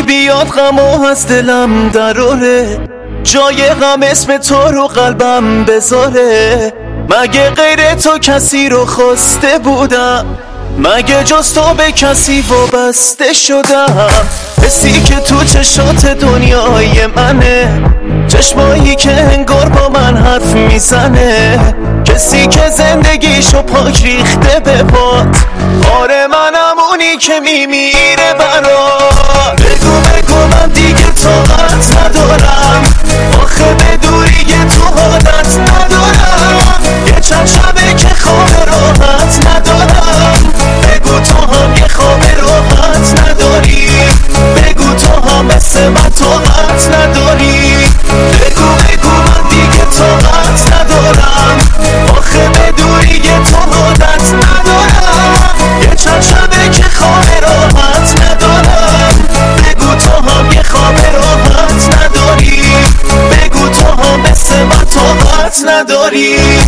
یکی بیاد و از دلم دراره. جای غم اسم تو رو قلبم بذاره. مگه غیر تو کسی رو خواسته بودم؟ مگه جز تو به کسی وابسته شدم؟ حسی که تو چشات دنیای منه. چشمایی که انگار با من حرف می‌زنه. کسی که زندگیشو پاک ریخته به پات آره منم اونی که میمیره برا بگو بگو من دیگه طاقت ندارم. آخه به دوری تو حالت ندارم. یه چند شبه که خواب راحت ندارم. بگو تو هم یه خواب راحت نداری. بگو تو هم مثل من طاقت نداری. طاقت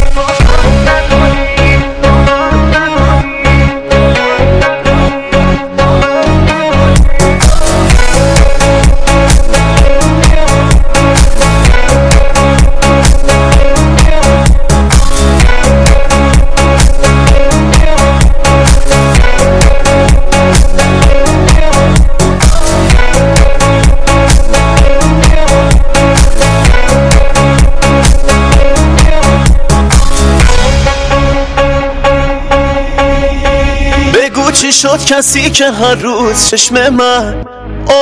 شد کسی که هر روز چشم من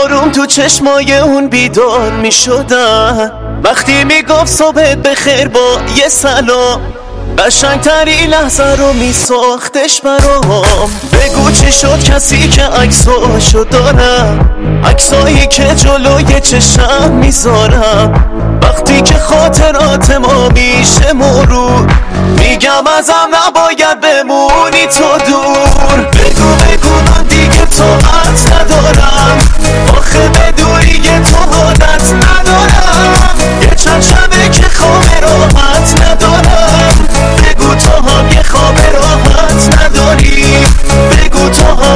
آروم تو چشمای اون بیدار می شدن. وقتی می‌گفت صبحت بخیر با یه سلام قشنگتری لحظه رو می ساختش برام. بگو چی شد کسی که عکساشو دارم؟ عکسایی که جلوی چشم می‌ذارم. وقتی که خاطرات ما میشه مرور میگم ازم نباید بمونی تو دور. بگو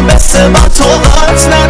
مثل من طاقت نداری